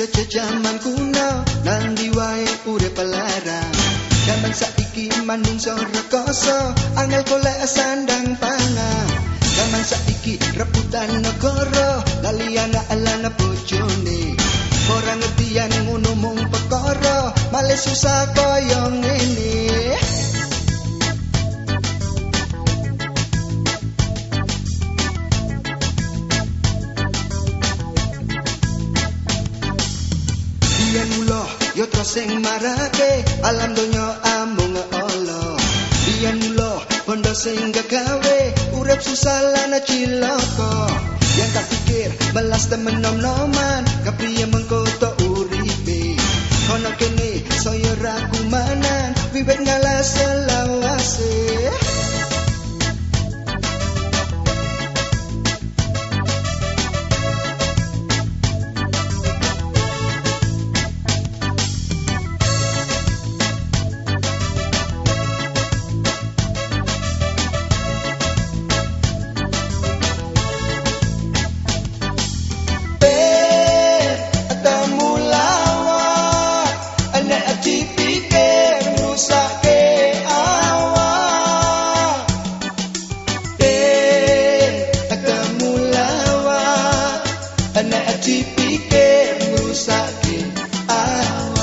sejaman kuno nandi wae urip larang Zaman saiki manungsa rekoso angel golek sandang pangan. Zaman saiki rebutan negara lali anak alana bojone. Ora ngerti yen ngono mung perkara malah susah kaya ngene yo sing marake alam donya amung Allah Biyen mula bondo sing gawe urip susah lan cilaka. Yang tak pikir belas temen nom-noman Kepriye mengko to uripe. Kono kene saya ragu manan Wiwit ngalah kena cipike merusakin alam ah.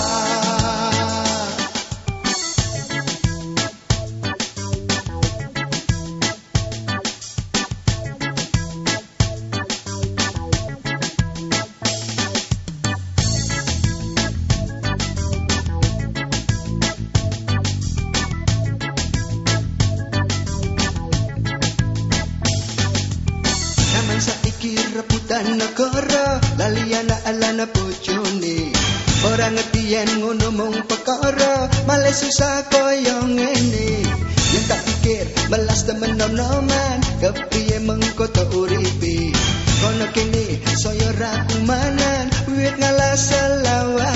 Saiki rebutan negara. Lali anak alana bojone. Ora ngerti yen ngono mung perkara. Malah susah kaya ngene. Yen tak pikir melas temen nom-noman kepiye mengko to uripe Kono kene saya ragu manan wit ngalah selawase